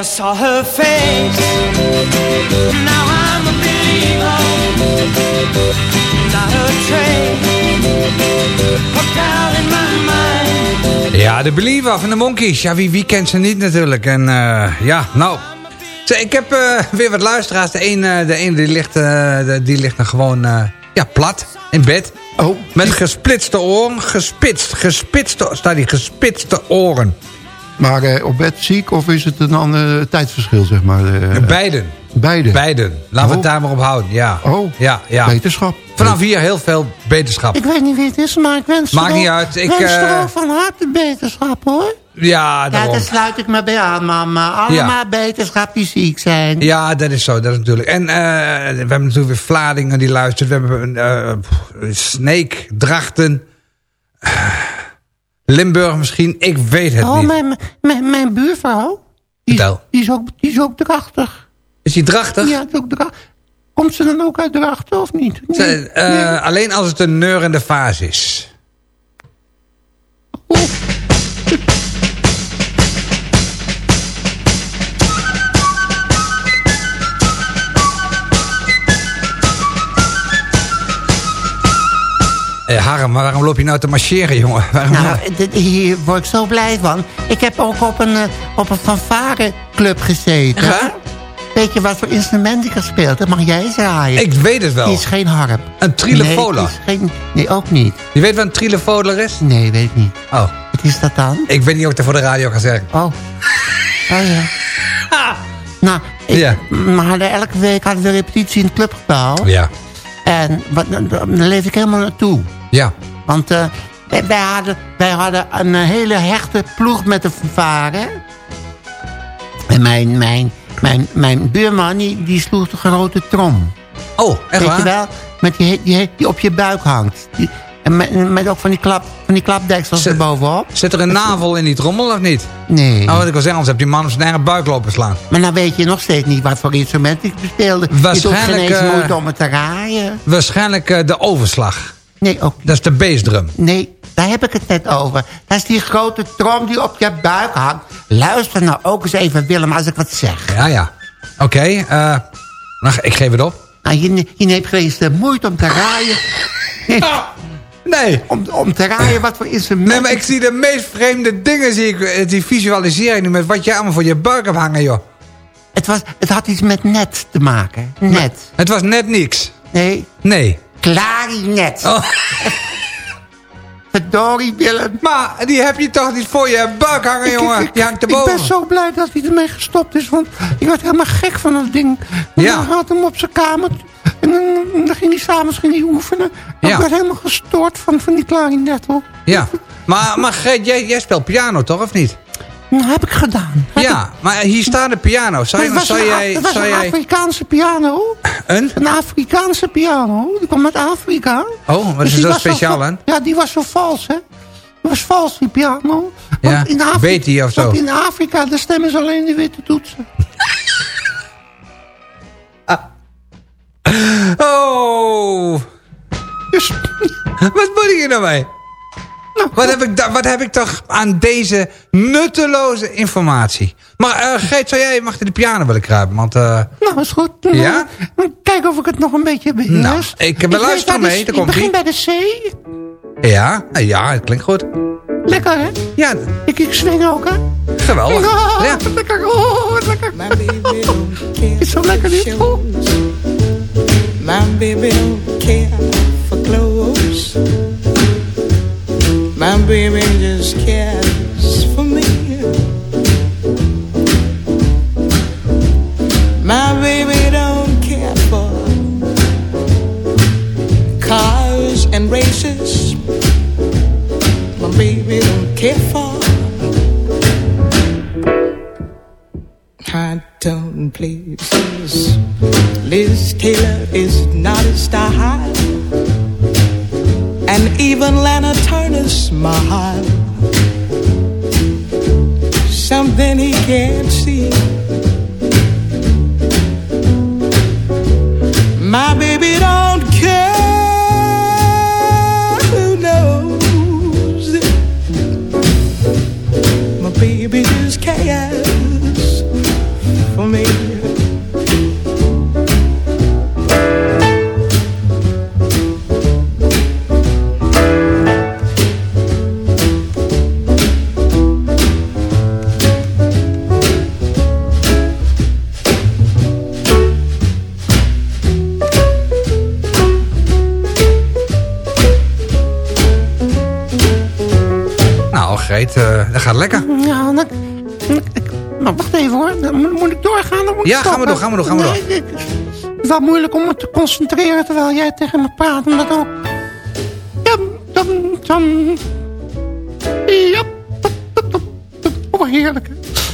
saw her face. Now I'm a believer. Not a trace in my mind. Ja, de Believer van de Monkeys. Ja, wie, wie kent ze niet natuurlijk. En eh, ja, nou... Ik heb eh, weer wat luisteraars. De ene, de ene die, ligt, eh, die ligt nog gewoon eh, ja, plat in bed. Oh. Met gesplitste oren. Gespitst, gespitste, staat die gespitste oren. Maar eh, op bed ziek of is het een ander tijdsverschil, zeg maar? eh? Beiden. Beide? Beiden. Laten we het Oh. daar maar op houden, ja. Oh, ja, ja. wetenschap. Vanaf hier heel veel beterschap. Ik weet niet wie het is, maar ik wens Maakt er niet uit, ik, wens er eh, ook van harte beterschap, hoor. Ja, Ja, daarom. daar sluit ik me bij aan, mama. Allemaal beterschap die ziek zijn. Ja, dat is zo, dat is natuurlijk. En eh, we hebben natuurlijk weer Vladingen die luistert. We hebben eh, pff, Sneek, Drachten, eh, Limburg misschien. Ik weet het oh, niet. mijn, mijn, mijn buurvrouw, die is ook, die is ook drachtig. Is die drachtig? Ja, die is ook drachtig. Komt ze dan ook uit drachten of niet? Eh, Alleen als het een neurende fase is. Eh, Harm, waarom loop je nou te marcheren, jongen? (laughs) Waarom Nou, dit- hier word ik zo blij van. Ik heb ook op een, eh, op een fanfareclub gezeten. Ja? weet je wat voor instrument ik gespeeld heb? Mag jij eens raaien? Ik weet het wel. Die is geen harp. Een trilefola. Nee, geen, nee, ook niet. Je weet wat een trilefoler is? Nee, weet ik niet. Oh. Wat is dat dan? Ik weet niet of ik dat voor de radio ga zeggen. Oh. (laughs) Oh ja. Nou, ik, Ja. we hadden elke week hadden we repetitie in het clubgebouw. Ja. En wat, daar leef ik helemaal naartoe. Ja. Want eh, wij, wij hadden, wij hadden een eh, hele hechte ploeg met de fanfare. En mijn, mijn, mijn, mijn buurman, die, die sloeg de grote trom. Oh, echt Weet waar? je wel? Met die, die, die op je buik hangt. Die, en met, met ook van die, klap, van die klapdeksels Zit- erbovenop. Zit er een navel in die trommel of niet? Nee. Oh, wat ik al zeggen, anders heb die man op zijn eigen buik lopen slaan. Maar dan weet je nog steeds niet wat voor instrument ik bespeelde. Je doet geen Waarschijnlijk, eens moeite om het te raaien. Waarschijnlijk eh, de overslag. Nee, ook Dat is de bassdrum. Nee, daar heb ik het net over. Dat is die grote trom die op je buik hangt. Luister nou ook eens even, Willem, als ik wat zeg. Ja, ja. Oké, eh, nou, ik geef het op. Nou, je, je neemt geen eens de moeite om te raaien. Nee. Nee. Om, om te raaien wat voor instrument... Nee, maar ik zie de meest vreemde dingen, zie ik, eh, die visualiseer ik nu met wat je allemaal voor je buik hebt hangen, joh. het, was, het had iets met net te maken. Net. Het was net niks. Nee, Nee. Klarinet. Oh. (laughs) Verdorie, Willem. Maar die heb je toch niet voor je buik hangen, jongen? Die hangt Ik erboven. ben zo blij dat hij ermee gestopt is. Want ik werd helemaal gek van dat ding. Ja. Had hem op zijn kamer. En dan, dan ging hij s'avonds oefenen. En Ja. Ik werd helemaal gestoord van, van die klarinet. hoor. Ja. Maar, maar jij, jij speelt piano toch, of niet? Dat heb ik gedaan. Heb Ja, maar hier staat de piano. Zou, je, was, zou een, jij... het was Zou een jij Afrikaanse piano. een? Een Afrikaanse piano. Die kwam uit Afrika. Oh, wat Dus is was speciaal aan? Ja, die was zo vals, hè. Die was vals, die piano. Ja, Want in Afrika, weet hij of zo? Want in Afrika, daar stemmen ze alleen de witte toetsen. (laughs) Oh! Dus, Wat moet ik hier nou mee? Wat heb, ik wat heb ik toch aan deze nutteloze informatie? Maar eh Geet, zou jij achter de piano willen kruipen? Want eh, nou, is goed. Ja? Nou, Kijk of ik het nog een beetje beheers. Nou, ik beluister waar de- mee, daar Ik begin bij de C. ja, eh, ja, het klinkt goed. Lekker, hè? Ja, Ik, ik swing ook, hè? geweldig. Oh, Ja. wat lekker. Oh, wat lekker. Is zo lekker dit. Oh. My baby don't care for clothes. My baby just cares for me. My baby don't care for cars and races. My baby don't care for tone places. Liz Taylor is not a style, and even Lana Turner's smile. Something he can't see. My baby don't care wel moeilijk om me te concentreren terwijl jij tegen me praat. Omdat ook... Ja, dan... dan ja, oh, heerlijk.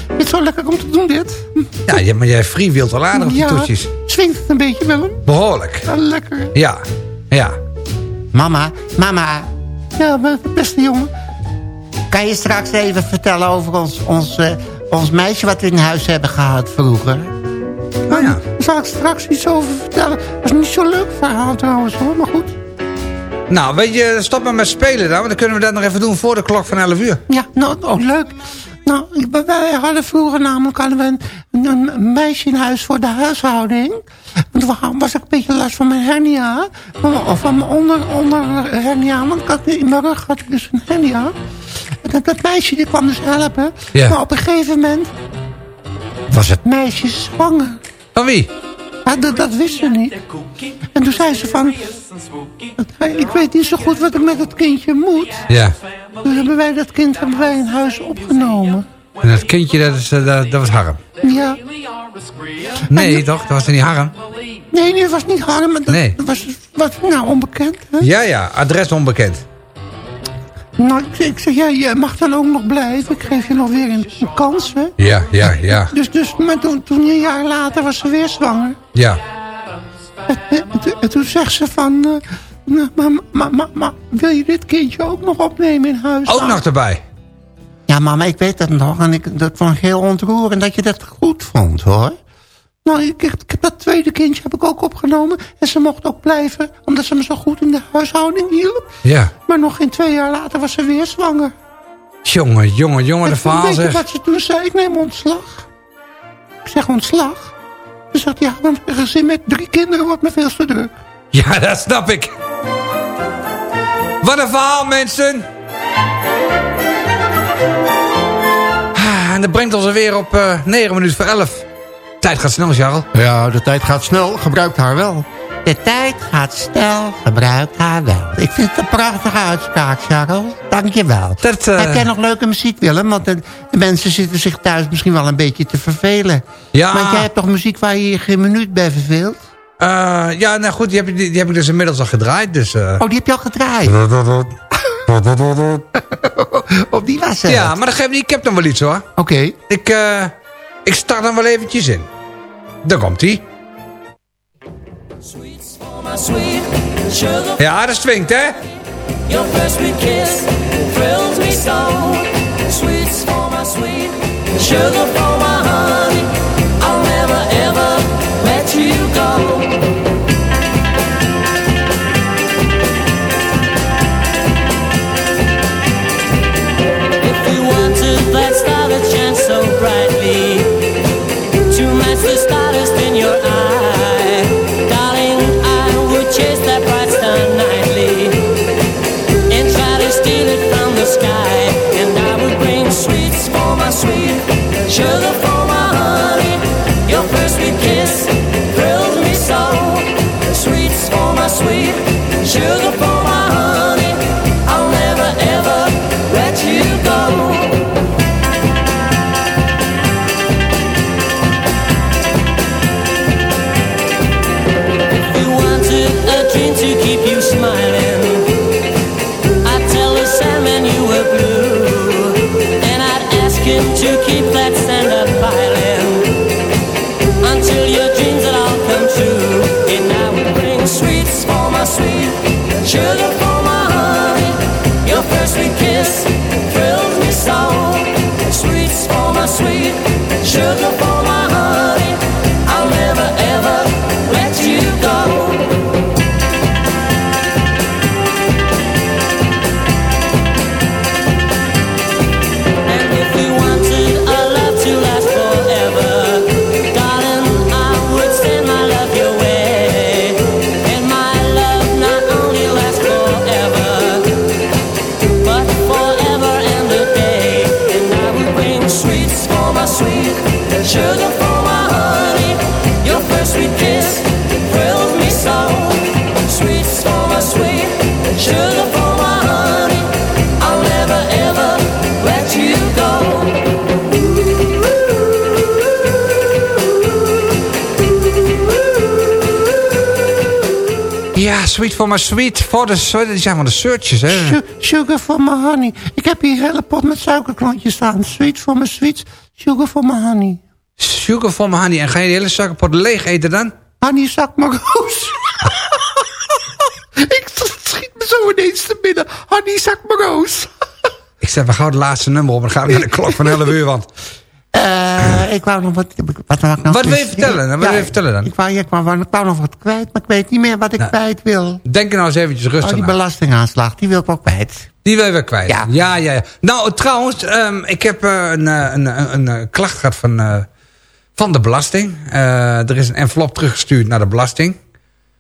Het is zo lekker om te doen, dit. Ja, maar jij freewheelt wel aardig op die ja, toetjes. swingt het een beetje, Willem. Behoorlijk. Ja, lekker. Ja, ja. Mama, mama. Ja, be- beste jongen. Kan je straks even vertellen over ons, ons, eh, ons meisje wat we in huis hebben gehad vroeger? Ja. Daar zal ik straks iets over vertellen. Dat is niet zo'n leuk verhaal trouwens hoor, maar goed. Nou, weet je, stop maar met spelen dan. Want dan kunnen we dat nog even doen voor de klok van 11 uur. Ja, nou, oh, leuk. Nou, wij- hadden vroeger namelijk hadden we een, een, meisje in huis voor de huishouding. Want toen was ik een beetje last van mijn hernia. Van, of van mijn onder, onder hernia. Want ik had, in mijn rug had ik dus een hernia. En Dat, dat meisje die kwam dus helpen. Ja. Maar op een gegeven moment was het meisje zwanger. Van wie? Ja, dat, dat wist ze niet. En toen zei ze van... Ik weet niet zo goed wat ik met het kindje moet. Ja. Toen hebben wij dat kind hebben wij in huis opgenomen. En dat kindje, dat, is, eh, dat, dat was Harm. Ja. Nee, toch? Dat was niet Harm? Nee, nee, het was niet Harm. maar Dat Nee. dat was, wat nou onbekend. Hè? Ja, ja. Adres onbekend. Nou, ik, zeg, ja, jij mag dan ook nog blijven. Ik geef je nog weer een, een kans, hè. Ja, ja, ja. Dus, dus maar toen, toen een jaar later was ze weer zwanger. Ja. En, en toen- en toen zegt ze van... eh, nou, maar, maar, maar, maar wil je dit kindje ook nog opnemen in huis? Ook nog erbij. Ja, mama, ik weet dat nog. En ik, dat vond ik heel ontroerend dat je dat goed vond, hoor. Nou, ik, ik heb dat tweede kindje heb ik ook opgenomen. En ze mocht ook blijven, omdat ze me zo goed in de huishouding hielp. Ja. Maar nog geen twee jaar later was ze weer zwanger. Jongen, jongen, jongen, de verhaal weet je wat ze toen zei? Ik neem ontslag. Ik zeg ontslag. Ze zegt, ja, want een gezin met drie kinderen wordt me veel te druk. Ja, dat snap ik. Wat een verhaal, mensen. Ah, En dat brengt ons alweer op eh 9 minuten voor 11. Tijd gaat snel, Charles. Ja, de tijd gaat snel. Gebruikt haar wel. De tijd gaat snel, gebruikt haar wel. Ik vind het een prachtige uitspraak, Charles. Dank je wel. Dat, eh, Heb jij nog leuke muziek, Willem? Want de, de mensen zitten zich thuis misschien wel een beetje te vervelen. Ja. Want jij hebt toch muziek waar je je geen minuut bij verveelt? Eh, ja, nou goed, die heb, ik- die, die heb ik dus inmiddels al gedraaid. Dus, eh. Oh, die heb je al gedraaid? (laughs) oh, die was het. Ja, maar dat geeft niet. Ik heb nog wel iets hoor. Oké. Ik, eh, ik start dan wel eventjes in. Daar komt ie. Ja, dat swingt hè. Your first sweet kiss thrills me so. Sweets for my sweet, sugar for my Ja, sweet for my sweet. Voor de, die zijn van de searches hè. Su- Sugar for my honey. Ik heb hier een hele pot met suikerklontjes staan. Sweet for my sweets, sugar for my honey. Sugar for my honey. En ga je die hele suikerpot leeg eten dan? Honey, zak maar roos. (laughs) ik schiet me zo ineens te binnen. Honey, zak maar roos. Ik zet we gauw het laatste nummer op en dan gaan we naar de klok van (laughs) 11 uur. Want Eh, ik wou nog wat... Wat, wou ik nou Wat wil je vertellen? Wat wil je vertellen dan? Ik wou, ik, wou, ik wou nog wat kwijt, maar ik weet niet meer wat ik kwijt wil. denk er nou eens eventjes rustig Oh, die naar. belastingaanslag, die wil ik ook kwijt. Die wil je weer kwijt. Ja. ja, ja. ja. Nou, trouwens, ehm, ik heb eh, een, eh, een, een, een, klacht gehad van, van de belasting. Er is een envelop teruggestuurd naar de belasting.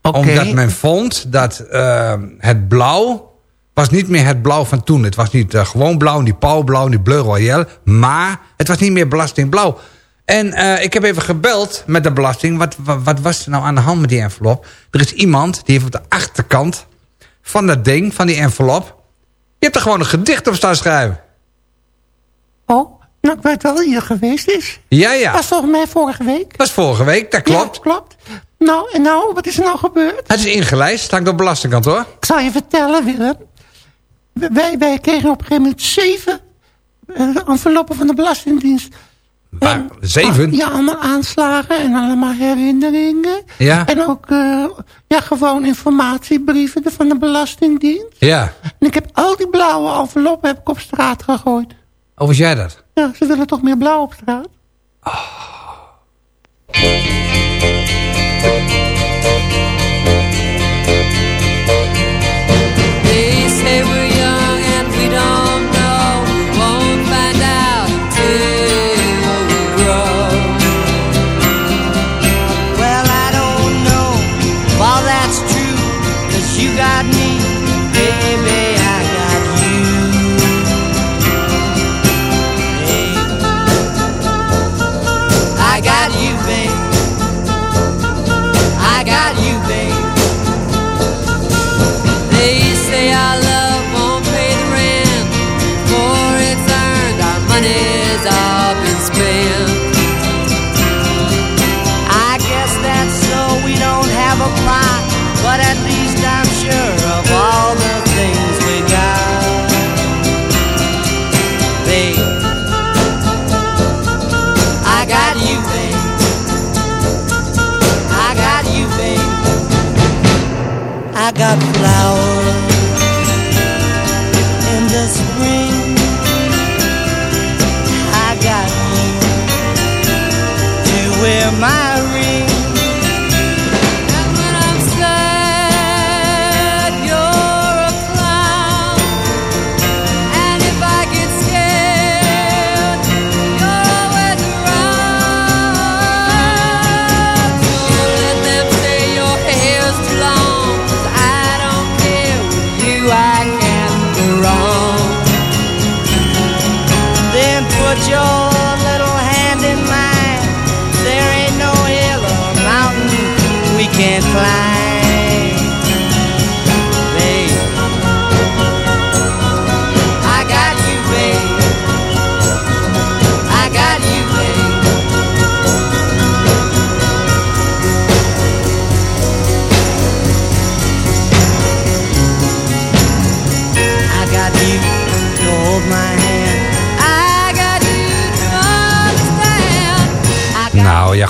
Omdat men vond dat ehm, het blauw was niet meer het blauw van toen. Het was niet eh, gewoon blauw, niet pauwblauw, niet bleu royal. Maar het was niet meer belastingblauw. En eh, ik heb even gebeld met de belasting. Wat, wat, wat was er nou aan de hand met die envelop? Er is iemand die heeft op de achterkant van dat ding, van die envelop... Je hebt er gewoon een gedicht op staan schrijven. Oh, nou, ik weet wel wie er geweest is. Ja, ja. was volgens mij vorige week. Dat was vorige week, dat klopt. Ja, klopt. Nou, en nou, wat is er nou gebeurd? Het is ingelijst, hangt op belastingkantoor. Ik zal je vertellen, Willem. Wij, wij kregen op een gegeven moment zeven uh, enveloppen van de Belastingdienst. Waar? Zeven? Ja, allemaal aanslagen en allemaal herinneringen. Ja. En ook uh, ja, gewoon informatiebrieven van de Belastingdienst. Ja. En ik heb al die blauwe enveloppen heb ik op straat gegooid. Was jij dat? Ja, ze willen toch meer blauw op straat? Oh.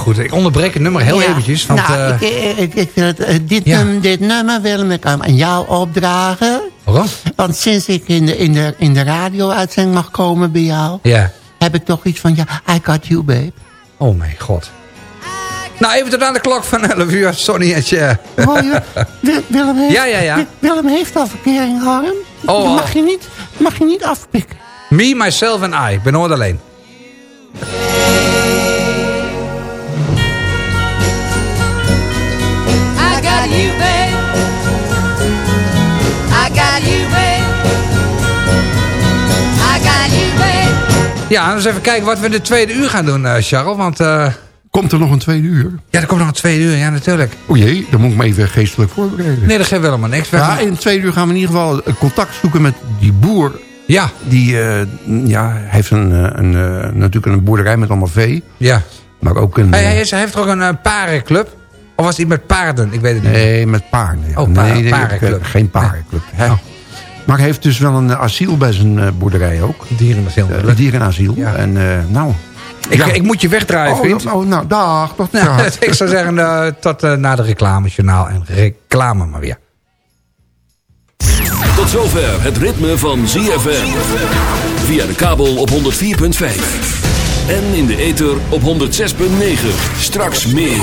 Goed. Ik onderbreek het nummer heel Ja. eventjes. Want, nou, eh, ik, ik, ik eh, dit, num- dit nummer wil ik aan jou opdragen. Waarom? Want sinds ik in de, in de, in de radio-uitzending mag komen bij jou... ja. heb ik toch iets van, ja, I got you, babe. Oh mijn god. Nou, even tot aan de klok van 11 uur. Sonny en Cher. (laughs) Willem heeft, Ja, ja, ja. Wi- Willem heeft al verkering, Harm. Oh, Dat mag oh. je niet, mag je niet afpikken. Me, myself en I. Ik ben nooit alleen. Ja, eens even kijken wat we in de tweede uur gaan doen, eh, Charles. Want... eh, Komt er nog een tweede uur? Ja, er komt nog een tweede uur. Ja, natuurlijk. O jee, dan moet ik me even geestelijk voorbereiden. Nee, dat geeft helemaal niks. We Ja, gaan- in het tweede uur gaan we in ieder geval eh, contact zoeken met die boer. Ja. Die ja, heeft een, een, natuurlijk een boerderij met allemaal vee. Ja. Maar ook een... Hij, hij, is- hij heeft toch een eh, parenclub? Of was hij met paarden? Ik weet het niet. Nee, met paarden. Ja. Oh, pa- nee, nee, parenclub. Geen parenclub. hè. Maar hij heeft dus wel een eh, asiel bij zijn eh, boerderij ook. Dierenasiel. Uh, een dierenasiel. En eh, nou... Ik, ja. ik moet je wegdraaien, Oh, vriend. Oh, nou, dag. Tot Nou, (laughs) (laughs) ik zou zeggen, eh, tot eh, na de reclamejournaal. En reclame maar weer. Tot zover het ritme van ZFM. Via de kabel op 104.5. En in de ether op 106.9. Straks meer.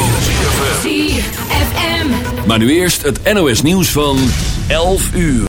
ZFM. Maar nu eerst het NOS nieuws van 11 uur.